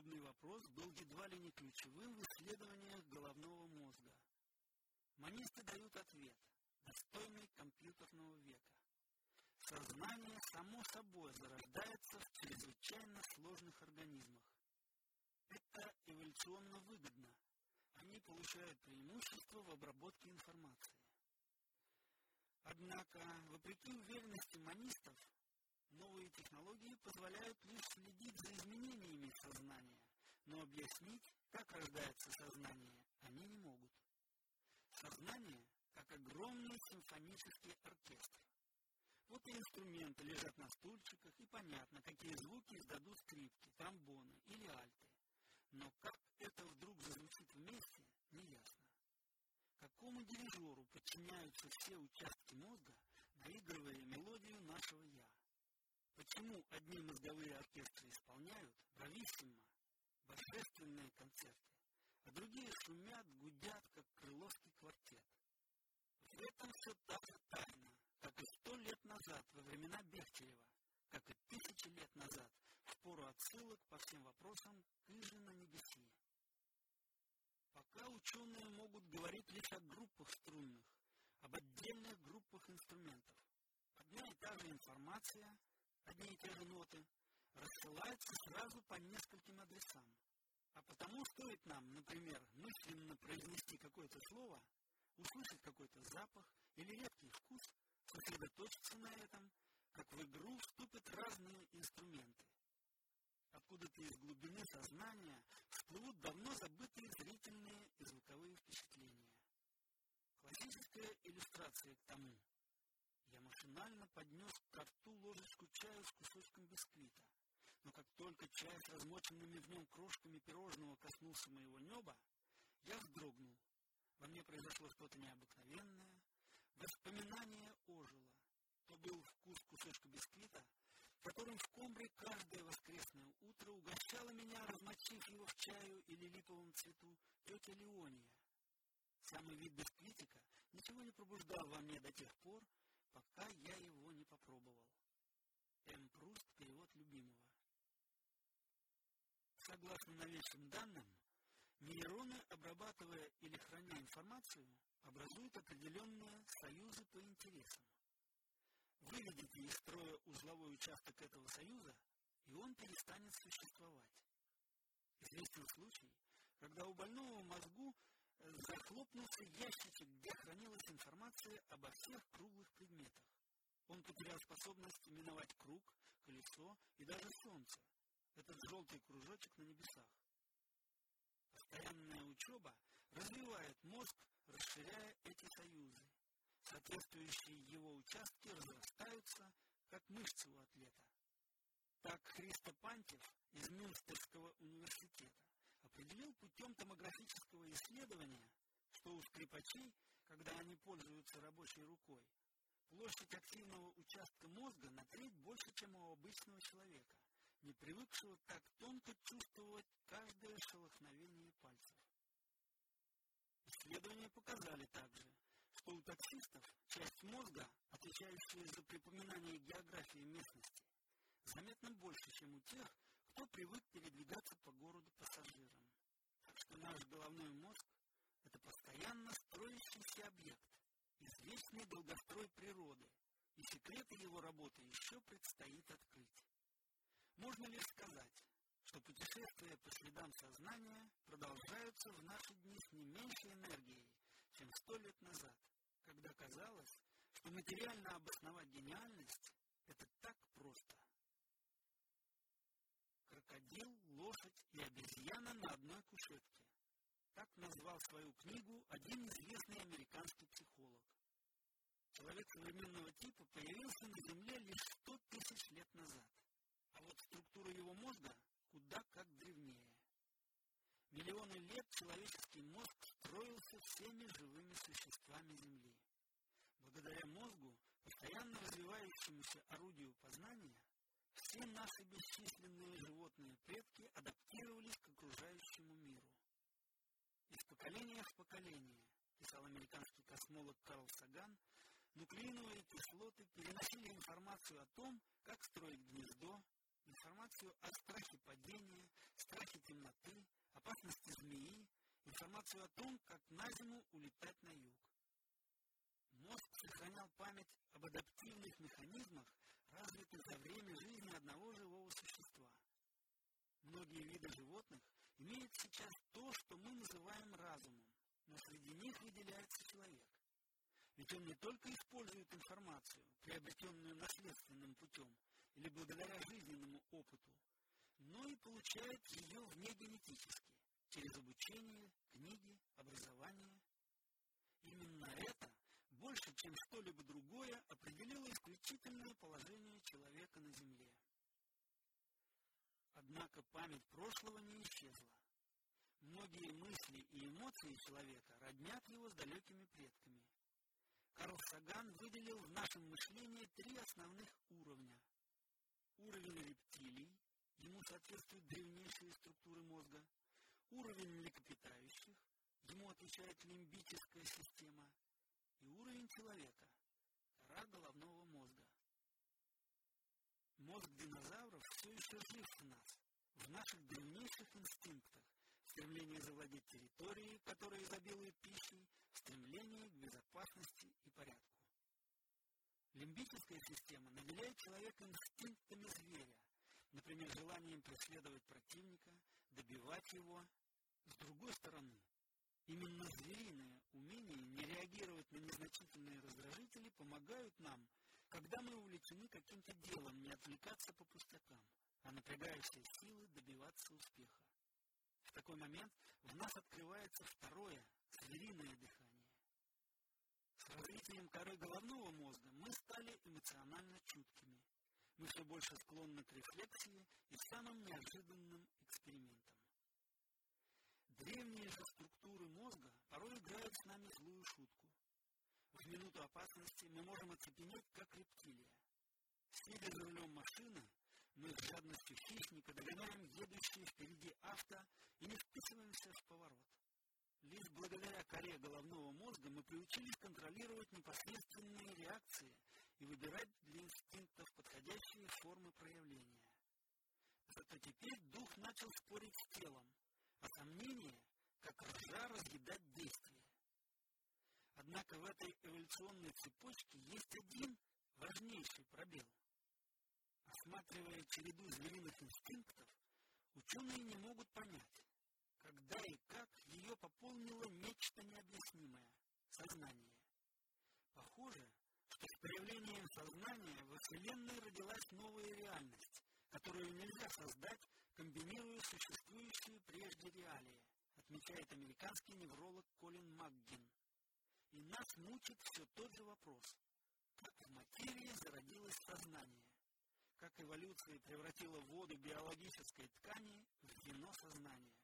подобный вопрос был едва ли не ключевым в исследованиях головного мозга. Манисты дают ответ, достойный компьютерного века. Сознание само собой зарождается в чрезвычайно сложных организмах. Это эволюционно выгодно. Они получают преимущество в обработке информации. Однако, вопреки уверенности манистов, новые технологии позволяют лишь следить за изменениями сознания, но объяснить, как рождается сознание, они не могут. Сознание как огромный симфонический оркестр. Вот и инструменты лежат на стульчиках, и понятно, какие звуки издадут скрипки, тромбоны или альты. Но как это вдруг зазвучит вместе, неясно. Какому дирижеру подчиняются все участки мозга, наигрывая мелодию нашего «я»? Почему одни мозговые оркестры исполняют брависсимо, божественные концерты, а другие шумят, гудят, как крыловский квартет? В этом все та же тайна, как и сто лет назад, во времена Бехтерева, как и тысячи лет назад, в пору отсылок по всем вопросам к Иже на небеси. Пока ученые могут говорить лишь о группах струнных, об отдельных группах инструментов. Одна и та же информация, одни и те же ноты, рассылается сразу по нескольким адресам. А потому стоит нам, например, мысленно произнести какое-то слово, услышать какой-то запах или редкий вкус, сосредоточиться на этом, как в игру вступят разные инструменты. Откуда-то из глубины сознания всплывут давно забытые зрительные и звуковые впечатления. Классическая иллюстрация к тому. Машинально поднес к рту ложечку чая с кусочком бисквита. Но как только чай с размоченными в нем крошками пирожного коснулся моего неба, я вздрогнул. Во мне произошло что-то необыкновенное. Воспоминание ожило. То был вкус кусочка бисквита, которым в комбре каждое воскресное утро угощала меня, размочив его в чаю или липовом цвету, тетя Леония. Самый вид бисквитика ничего не пробуждал во мне до тех пор, пока я его не попробовал. М. Пруст, перевод любимого. Согласно новейшим данным, нейроны, обрабатывая или храня информацию, образуют определенные союзы по интересам. Выведите из строя узловой участок этого союза, и он перестанет существовать. Известен случай, когда у больного мозгу э, захлопнулся ящичек, где хранилась информация обо всех. Он потерял способность именовать круг, колесо и даже солнце. Этот желтый кружочек на небесах. Постоянная учеба развивает мозг, расширяя эти союзы. Соответствующие его участки разрастаются, как мышцы у атлета. Так Христо Пантьев из Мюнстерского университета определил путем томографического исследования, что у скрипачей, когда они пользуются площадь активного участка мозга на треть больше, чем у обычного человека, не привыкшего так тонко чувствовать каждое шелохновение пальцев. Исследования показали также, что у таксистов часть мозга, отвечающая за припоминание географии местности, заметно больше, чем у тех, кто привык передвигаться по городу пассажирам. Так что наш головной мозг – это постоянно строящийся объект, извечный долгострой секреты его работы еще предстоит открыть. Можно лишь сказать, что путешествия по следам сознания продолжаются в наши дни с не меньшей энергией, чем сто лет назад, когда казалось, что материально обосновать гениальность – это так просто. Крокодил, лошадь и обезьяна на одной кушетке. Так назвал свою книгу один известный американский психолог. Человек современного типа появился на Земле лишь сто тысяч лет назад, а вот структура его мозга куда как древнее. Миллионы лет человеческий мозг строился всеми живыми существами Земли. Благодаря мозгу, постоянно развивающемуся орудию познания, все наши бесчисленные животные предки адаптировались к окружающему миру. Из поколения в поколение, писал американский космолог Карл Саган, нуклеиновые кислоты переносили информацию о том, как строить гнездо, информацию о страхе падения, страхе темноты, опасности змеи, информацию о том, как на зиму улетать на юг. Мозг сохранял память об адаптивных механизмах, развитых за время жизни одного живого существа. Многие виды животных имеют сейчас то, что мы называем разумом, но среди них выделяется человек. Ведь он не только использует информацию, приобретенную наследственным путем или благодаря опыту, но и получает ее внегенетически, через обучение, книги, образование. Именно это больше, чем что-либо другое, определило исключительное положение человека на Земле. Однако память прошлого не исчезла. Многие мысли и эмоции человека роднят его с далекими предками. Карл Саган выделил в нашем мышлении три основных уровня. Уровень рептилий, ему соответствуют древнейшие структуры мозга. Уровень млекопитающих, ему отвечает лимбическая система – и уровень человека, кора головного мозга. Мозг динозавров все еще жив в нас, в наших древнейших инстинктах, стремление завладеть территорией, которая изобилует пищей, стремление к безопасности и порядку. Лимбическая система наделяет человека инстинктами зверя, например, желанием преследовать противника, добивать его. С другой стороны, Именно звериное умение не реагировать на незначительные раздражители помогают нам, когда мы увлечены каким-то делом, не отвлекаться по пустякам, а напрягая силы добиваться успеха. В такой момент в нас открывается второе, звериное дыхание. С развитием коры головного мозга мы стали эмоционально чуткими. Мы все больше склонны к рефлексии и самым неожиданным экспериментам. Древние же структуры мозга порой играют с нами злую шутку. В минуту опасности мы можем оцепенеть, как рептилия. Сидя за рулем машины, мы с жадностью хищника догоняем едущие впереди авто и не вписываемся в поворот. Лишь благодаря коре головного мозга мы приучились контролировать непосредственные реакции и выбирать для инстинктов подходящие формы проявления. Зато теперь дух начал спорить с телом, а сомнение, как ржа разъедать действие. Однако в этой эволюционной цепочке есть один важнейший пробел. Осматривая череду звериных инстинктов, ученые не могут понять, когда и как ее пополнило нечто необъяснимое – сознание. Похоже, появлением сознания во Вселенной родилась новая реальность, которую нельзя создать комбинируя существующие прежде реалии, отмечает американский невролог Колин Макгин. И нас мучит все тот же вопрос. Как в материи зародилось сознание? Как эволюция превратила воду биологической ткани в вино сознания?